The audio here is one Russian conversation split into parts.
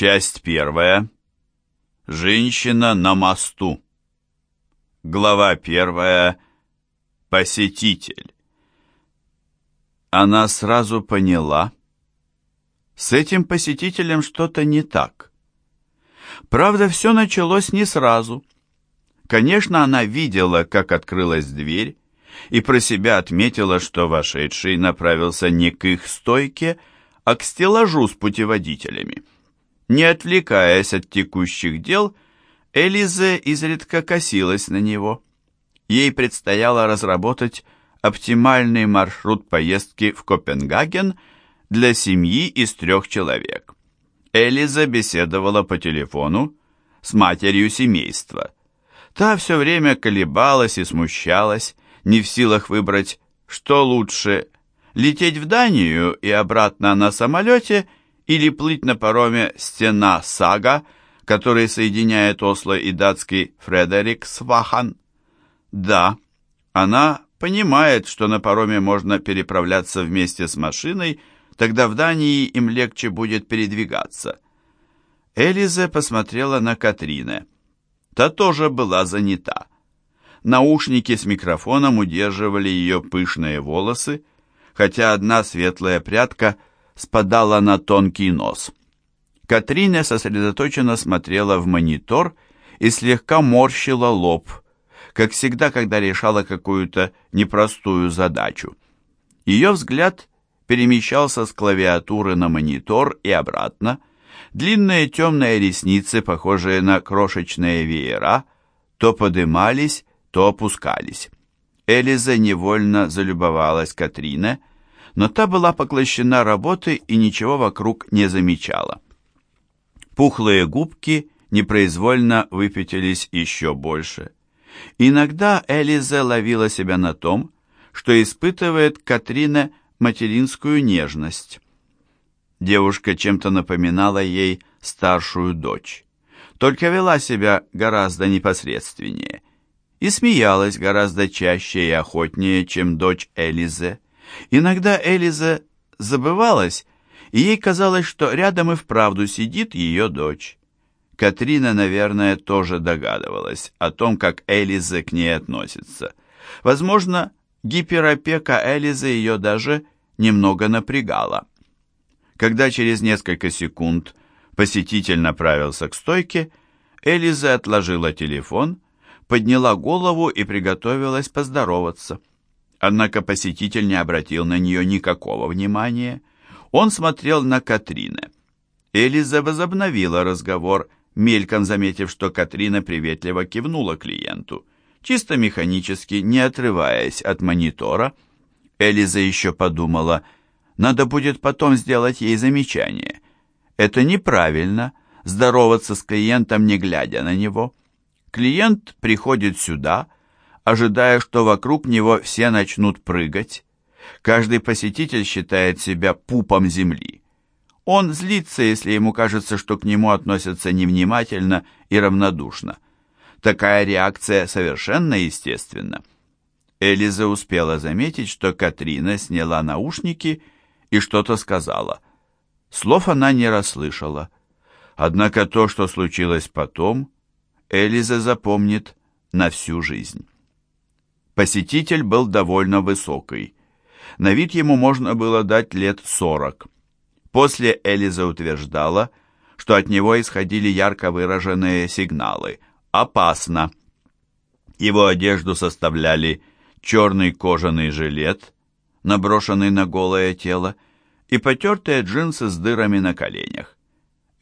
Часть первая. Женщина на мосту. Глава первая. Посетитель. Она сразу поняла, с этим посетителем что-то не так. Правда, все началось не сразу. Конечно, она видела, как открылась дверь, и про себя отметила, что вошедший направился не к их стойке, а к стеллажу с путеводителями. Не отвлекаясь от текущих дел, Элизе изредка косилась на него. Ей предстояло разработать оптимальный маршрут поездки в Копенгаген для семьи из трех человек. Элиза беседовала по телефону с матерью семейства. Та все время колебалась и смущалась, не в силах выбрать, что лучше – лететь в Данию и обратно на самолете – или плыть на пароме «Стена Сага», который соединяет Осло и датский Фредериксвахан. Да, она понимает, что на пароме можно переправляться вместе с машиной, тогда в Дании им легче будет передвигаться. Элизе посмотрела на Катрине. Та тоже была занята. Наушники с микрофоном удерживали ее пышные волосы, хотя одна светлая прядка – спадала на тонкий нос. Катрина сосредоточенно смотрела в монитор и слегка морщила лоб, как всегда, когда решала какую-то непростую задачу. Ее взгляд перемещался с клавиатуры на монитор и обратно. Длинные темные ресницы, похожие на крошечные веера, то подымались, то опускались. Элиза невольно залюбовалась Катрине, но та была поглощена работой и ничего вокруг не замечала. Пухлые губки непроизвольно выпятились еще больше. Иногда Элизе ловила себя на том, что испытывает Катрина материнскую нежность. Девушка чем-то напоминала ей старшую дочь, только вела себя гораздо непосредственнее и смеялась гораздо чаще и охотнее, чем дочь Элизе. Иногда Элиза забывалась, и ей казалось, что рядом и вправду сидит ее дочь. Катрина, наверное, тоже догадывалась о том, как Элиза к ней относится. Возможно, гиперопека Элизы ее даже немного напрягала. Когда через несколько секунд посетитель направился к стойке, Элиза отложила телефон, подняла голову и приготовилась поздороваться. Однако посетитель не обратил на нее никакого внимания. Он смотрел на Катрина. Элиза возобновила разговор, мельком заметив, что Катрина приветливо кивнула клиенту, чисто механически, не отрываясь от монитора. Элиза еще подумала, надо будет потом сделать ей замечание. Это неправильно, здороваться с клиентом, не глядя на него. Клиент приходит сюда – ожидая, что вокруг него все начнут прыгать. Каждый посетитель считает себя пупом земли. Он злится, если ему кажется, что к нему относятся невнимательно и равнодушно. Такая реакция совершенно естественна. Элиза успела заметить, что Катрина сняла наушники и что-то сказала. Слов она не расслышала. Однако то, что случилось потом, Элиза запомнит на всю жизнь. Посетитель был довольно высокий. На вид ему можно было дать лет сорок. После Элиза утверждала, что от него исходили ярко выраженные сигналы «Опасно». Его одежду составляли черный кожаный жилет, наброшенный на голое тело, и потертые джинсы с дырами на коленях.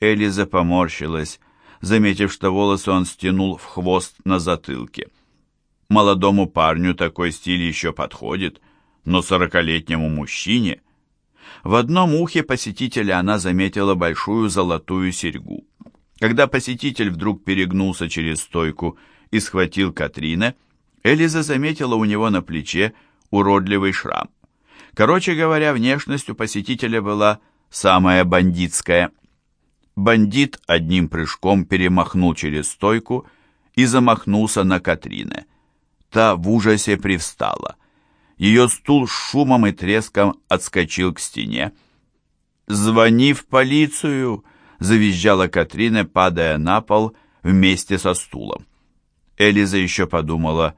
Элиза поморщилась, заметив, что волосы он стянул в хвост на затылке. Молодому парню такой стиль еще подходит, но сорокалетнему мужчине... В одном ухе посетителя она заметила большую золотую серьгу. Когда посетитель вдруг перегнулся через стойку и схватил Катрина, Элиза заметила у него на плече уродливый шрам. Короче говоря, внешность у посетителя была самая бандитская. Бандит одним прыжком перемахнул через стойку и замахнулся на Катрина. Та в ужасе привстала. Ее стул с шумом и треском отскочил к стене. «Звони в полицию!» — завизжала Катрина, падая на пол вместе со стулом. Элиза еще подумала,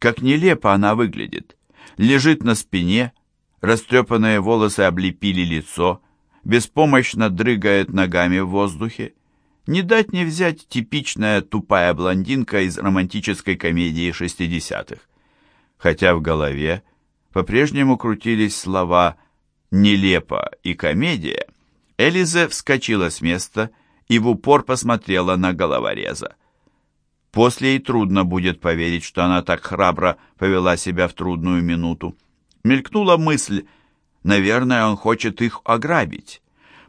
как нелепо она выглядит. Лежит на спине, растрепанные волосы облепили лицо, беспомощно дрыгает ногами в воздухе. Не дать не взять типичная тупая блондинка из романтической комедии шестидесятых. Хотя в голове по-прежнему крутились слова «нелепо» и «комедия», Элизе вскочила с места и в упор посмотрела на головореза. После ей трудно будет поверить, что она так храбро повела себя в трудную минуту. Мелькнула мысль, наверное, он хочет их ограбить.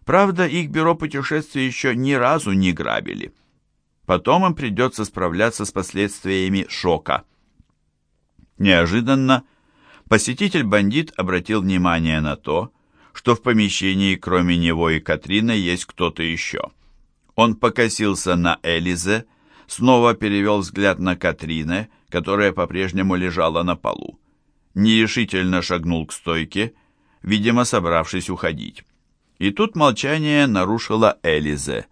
Правда, их бюро путешествий еще ни разу не грабили. Потом им придется справляться с последствиями шока. Неожиданно посетитель-бандит обратил внимание на то, что в помещении кроме него и Катрины есть кто-то еще. Он покосился на Элизе, снова перевел взгляд на Катрине, которая по-прежнему лежала на полу. Нерешительно шагнул к стойке, видимо, собравшись уходить. И тут молчание нарушила Элизе.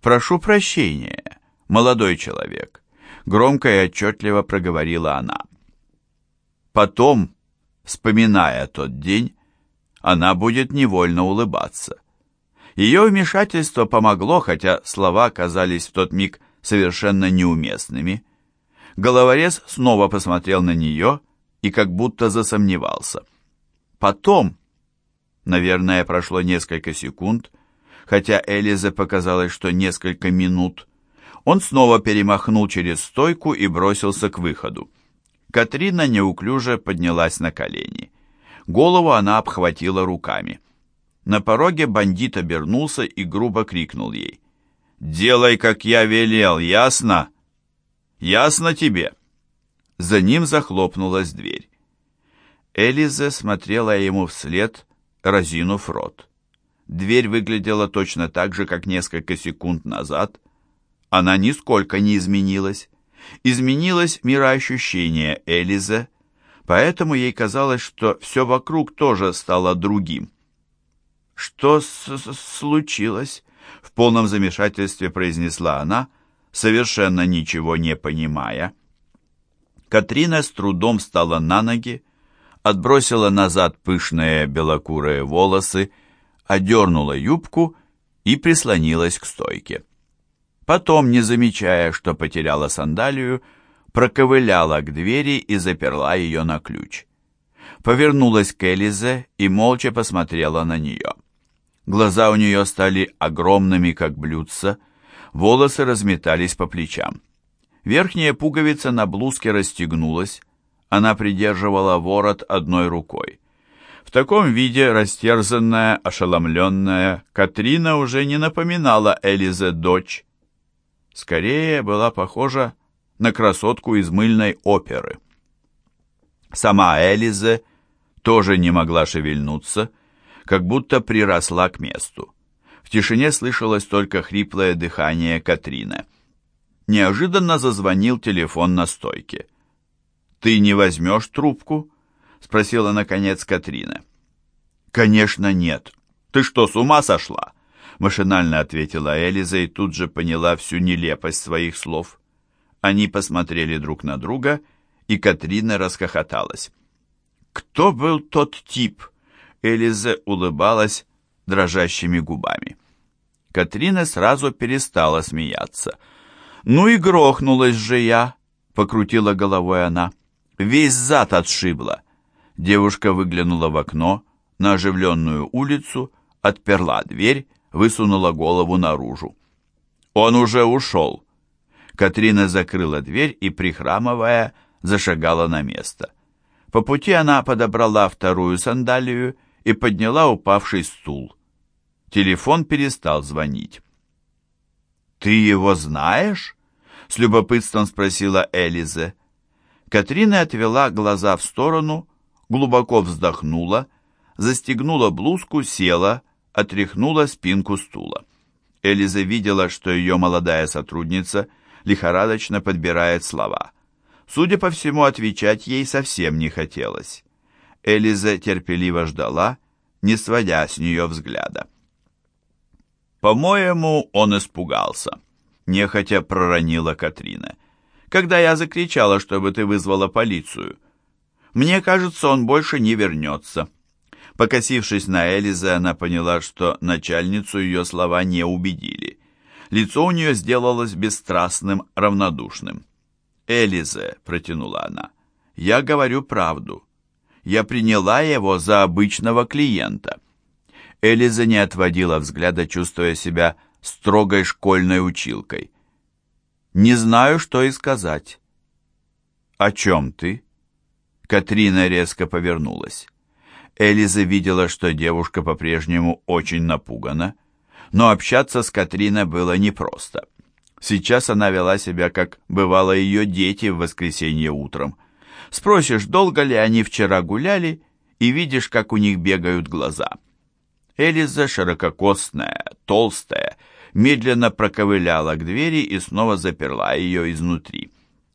«Прошу прощения, молодой человек», — громко и отчетливо проговорила она. Потом, вспоминая тот день, она будет невольно улыбаться. Ее вмешательство помогло, хотя слова казались в тот миг совершенно неуместными. Головорез снова посмотрел на нее и как будто засомневался. Потом, наверное, прошло несколько секунд, хотя Элизе показалось, что несколько минут, он снова перемахнул через стойку и бросился к выходу. Катрина неуклюже поднялась на колени. Голову она обхватила руками. На пороге бандит обернулся и грубо крикнул ей. «Делай, как я велел, ясно? Ясно тебе?» За ним захлопнулась дверь. Элизе смотрела ему вслед, разинув рот. Дверь выглядела точно так же, как несколько секунд назад. Она нисколько не изменилась. Изменилось мироощущение Элизе, поэтому ей казалось, что все вокруг тоже стало другим. «Что с -с случилось?» В полном замешательстве произнесла она, совершенно ничего не понимая. Катрина с трудом встала на ноги, отбросила назад пышные белокурые волосы, одернула юбку и прислонилась к стойке. Потом, не замечая, что потеряла сандалию, проковыляла к двери и заперла ее на ключ. Повернулась к Элизе и молча посмотрела на нее. Глаза у нее стали огромными, как блюдца, волосы разметались по плечам. Верхняя пуговица на блузке расстегнулась, она придерживала ворот одной рукой. В таком виде, растерзанная, ошеломленная, Катрина уже не напоминала Элизе дочь. Скорее была похожа на красотку из мыльной оперы. Сама Элизе тоже не могла шевельнуться, как будто приросла к месту. В тишине слышалось только хриплое дыхание Катрины. Неожиданно зазвонил телефон на стойке. «Ты не возьмешь трубку?» — спросила, наконец, Катрина. «Конечно нет. Ты что, с ума сошла?» Машинально ответила Элиза и тут же поняла всю нелепость своих слов. Они посмотрели друг на друга, и Катрина расхохоталась. «Кто был тот тип?» Элизе улыбалась дрожащими губами. Катрина сразу перестала смеяться. «Ну и грохнулась же я!» — покрутила головой она. «Весь зад отшибла!» Девушка выглянула в окно на оживленную улицу, отперла дверь, высунула голову наружу. «Он уже ушел!» Катрина закрыла дверь и, прихрамывая, зашагала на место. По пути она подобрала вторую сандалию и подняла упавший стул. Телефон перестал звонить. «Ты его знаешь?» — с любопытством спросила Элизе. Катрина отвела глаза в сторону, глубоко вздохнула, застегнула блузку, села, отряхнула спинку стула. Элиза видела, что ее молодая сотрудница лихорадочно подбирает слова. Судя по всему, отвечать ей совсем не хотелось. Элиза терпеливо ждала, не сводя с нее взгляда. По-моему, он испугался. Нехотя проронила Катрина. Когда я закричала, чтобы ты вызвала полицию. Мне кажется, он больше не вернется. Покосившись на Элизе, она поняла, что начальницу ее слова не убедили. Лицо у нее сделалось бесстрастным, равнодушным. «Элизе», — протянула она, — «я говорю правду. Я приняла его за обычного клиента». Элиза не отводила взгляда, чувствуя себя строгой школьной училкой. «Не знаю, что и сказать». «О чем ты?» Катрина резко повернулась. Элиза видела, что девушка по-прежнему очень напугана, но общаться с Катриной было непросто. Сейчас она вела себя, как бывало ее дети в воскресенье утром. Спросишь, долго ли они вчера гуляли, и видишь, как у них бегают глаза. Элиза, ширококосная, толстая, медленно проковыляла к двери и снова заперла ее изнутри.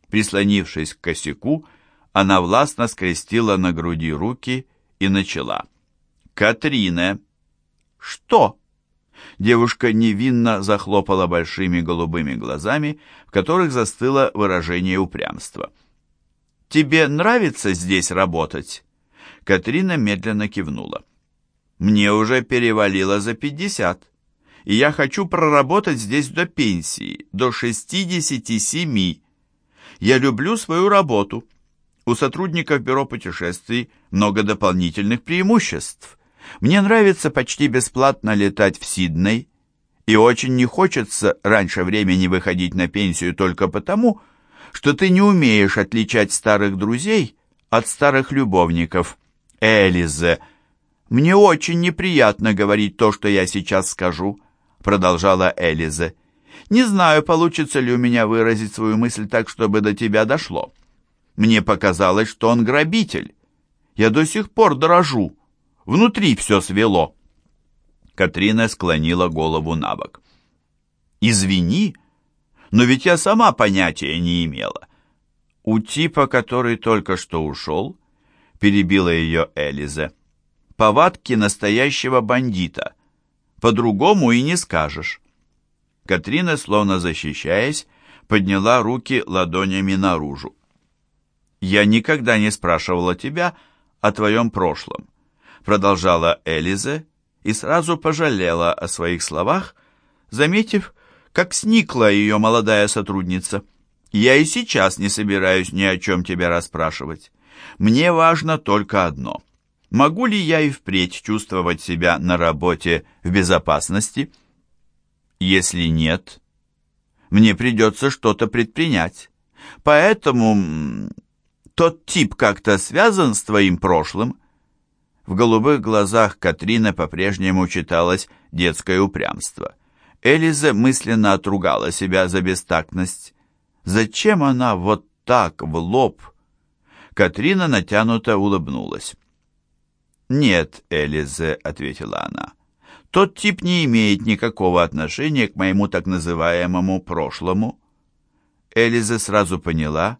Прислонившись к косяку, она властно скрестила на груди руки и начала. «Катрина!» «Что?» Девушка невинно захлопала большими голубыми глазами, в которых застыло выражение упрямства. «Тебе нравится здесь работать?» Катрина медленно кивнула. «Мне уже перевалило за пятьдесят, и я хочу проработать здесь до пенсии, до шестидесяти семи. Я люблю свою работу. У сотрудников бюро путешествий много дополнительных преимуществ. Мне нравится почти бесплатно летать в Сидней, и очень не хочется раньше времени выходить на пенсию только потому, что ты не умеешь отличать старых друзей от старых любовников. Элизе, мне очень неприятно говорить то, что я сейчас скажу, продолжала Элизе. Не знаю, получится ли у меня выразить свою мысль так, чтобы до тебя дошло. Мне показалось, что он грабитель. Я до сих пор дрожу. Внутри все свело. Катрина склонила голову на бок. «Извини, но ведь я сама понятия не имела». У типа, который только что ушел, перебила ее Элизе, повадки настоящего бандита. По-другому и не скажешь. Катрина, словно защищаясь, подняла руки ладонями наружу. «Я никогда не спрашивала тебя о твоем прошлом продолжала Элизе и сразу пожалела о своих словах, заметив, как сникла ее молодая сотрудница. «Я и сейчас не собираюсь ни о чем тебя расспрашивать. Мне важно только одно. Могу ли я и впредь чувствовать себя на работе в безопасности? Если нет, мне придется что-то предпринять. Поэтому тот тип как-то связан с твоим прошлым?» В голубых глазах Катрина по-прежнему читалось детское упрямство. Элиза мысленно отругала себя за бестактность. Зачем она вот так, в лоб? Катрина натянуто улыбнулась. «Нет, Элизе», — ответила она, — «тот тип не имеет никакого отношения к моему так называемому прошлому». Элиза сразу поняла,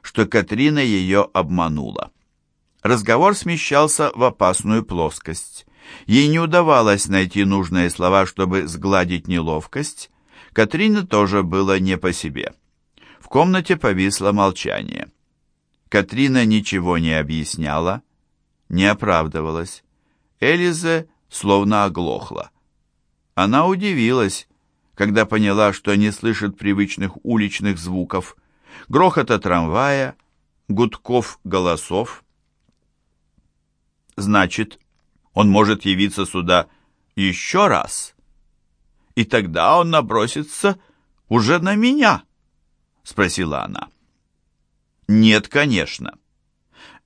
что Катрина ее обманула. Разговор смещался в опасную плоскость. Ей не удавалось найти нужные слова, чтобы сгладить неловкость. Катрине тоже было не по себе. В комнате повисло молчание. Катрина ничего не объясняла, не оправдывалась. Элизе словно оглохла. Она удивилась, когда поняла, что не слышит привычных уличных звуков, грохота трамвая, гудков голосов. Значит, он может явиться сюда еще раз. И тогда он набросится уже на меня, спросила она. Нет, конечно.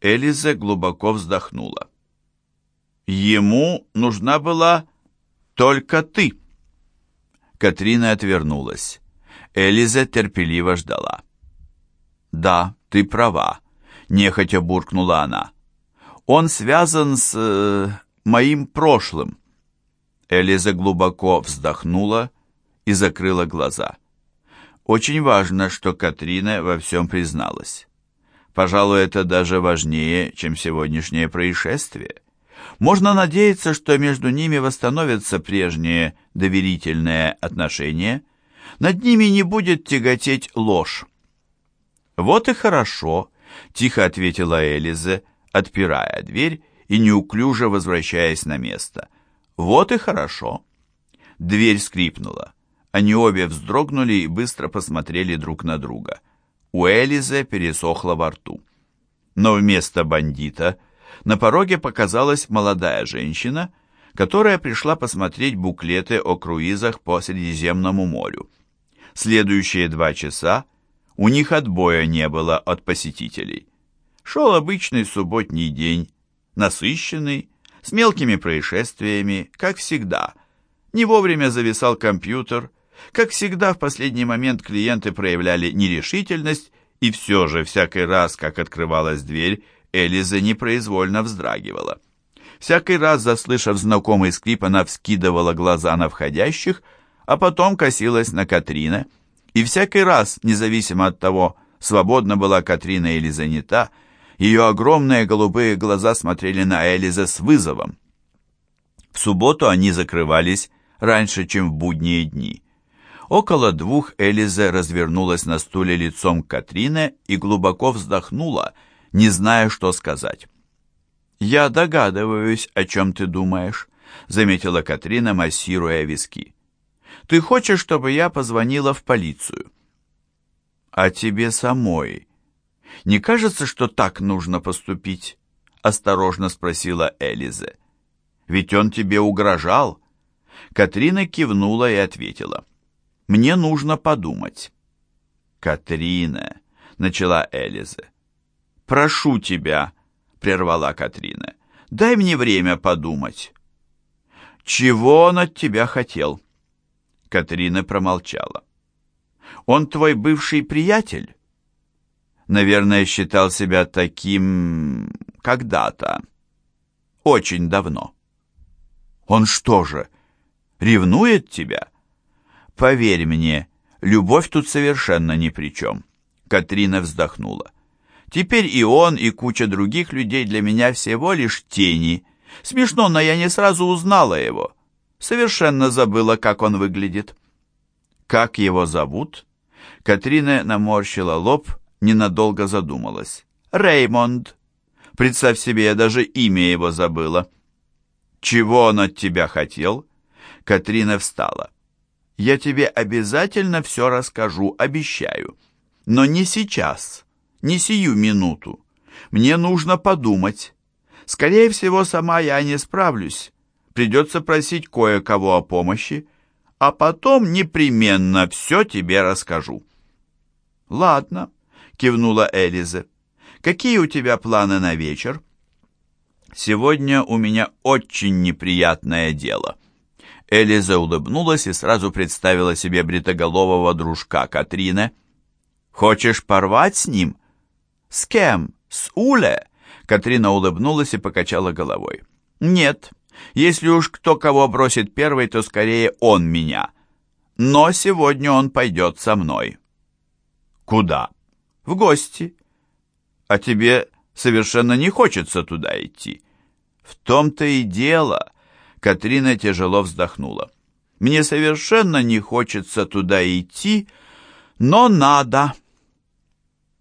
Элиза глубоко вздохнула. Ему нужна была только ты. Катрина отвернулась. Элиза терпеливо ждала. «Да, ты права», — нехотя буркнула она. Он связан с э, моим прошлым. Элиза глубоко вздохнула и закрыла глаза. Очень важно, что Катрина во всем призналась. Пожалуй, это даже важнее, чем сегодняшнее происшествие. Можно надеяться, что между ними восстановятся прежние доверительные отношения, над ними не будет тяготеть ложь. «Вот и хорошо», — тихо ответила Элизе, отпирая дверь и неуклюже возвращаясь на место. «Вот и хорошо». Дверь скрипнула. Они обе вздрогнули и быстро посмотрели друг на друга. У Элизе пересохло во рту. Но вместо бандита на пороге показалась молодая женщина, которая пришла посмотреть буклеты о круизах по Средиземному морю. Следующие два часа у них отбоя не было от посетителей. Шел обычный субботний день, насыщенный, с мелкими происшествиями, как всегда. Не вовремя зависал компьютер, как всегда, в последний момент клиенты проявляли нерешительность, и все же всякий раз, как открывалась дверь, Элиза непроизвольно вздрагивала. Всякий раз, заслышав знакомый скрип, она вскидывала глаза на входящих, а потом косилась на Катрина. И всякий раз, независимо от того, свободна была Катрина или занята, ее огромные голубые глаза смотрели на Элиза с вызовом. В субботу они закрывались раньше, чем в будние дни. Около двух Элиза развернулась на стуле лицом к Катрине и глубоко вздохнула, не зная, что сказать. «Я догадываюсь, о чем ты думаешь», — заметила Катрина, массируя виски. «Ты хочешь, чтобы я позвонила в полицию?» «А тебе самой не кажется, что так нужно поступить?» — осторожно спросила Элизе. «Ведь он тебе угрожал». Катрина кивнула и ответила. Мне нужно подумать». «Катрина», — начала Элизе. «Прошу тебя», — прервала Катрина, — «дай мне время подумать». «Чего он от тебя хотел?» Катрина промолчала. «Он твой бывший приятель?» «Наверное, считал себя таким... когда-то. Очень давно». «Он что же, ревнует тебя?» Поверь мне, любовь тут совершенно ни при чем. Катрина вздохнула. Теперь и он, и куча других людей для меня всего лишь тени. Смешно, но я не сразу узнала его. Совершенно забыла, как он выглядит. Как его зовут? Катрина наморщила лоб, ненадолго задумалась. Реймонд. Представь себе, я даже имя его забыла. Чего он от тебя хотел? Катрина встала. Я тебе обязательно все расскажу, обещаю. Но не сейчас, не сию минуту. Мне нужно подумать. Скорее всего, сама я не справлюсь. Придется просить кое-кого о помощи, а потом непременно все тебе расскажу». «Ладно», — кивнула Элизе. «Какие у тебя планы на вечер?» «Сегодня у меня очень неприятное дело». Элиза улыбнулась и сразу представила себе бритоголового дружка Катрины. «Хочешь порвать с ним?» «С кем? С Уле?» Катрина улыбнулась и покачала головой. «Нет, если уж кто кого бросит первый, то скорее он меня. Но сегодня он пойдет со мной». «Куда?» «В гости». «А тебе совершенно не хочется туда идти». «В том-то и дело», Катрина тяжело вздохнула. «Мне совершенно не хочется туда идти, но надо».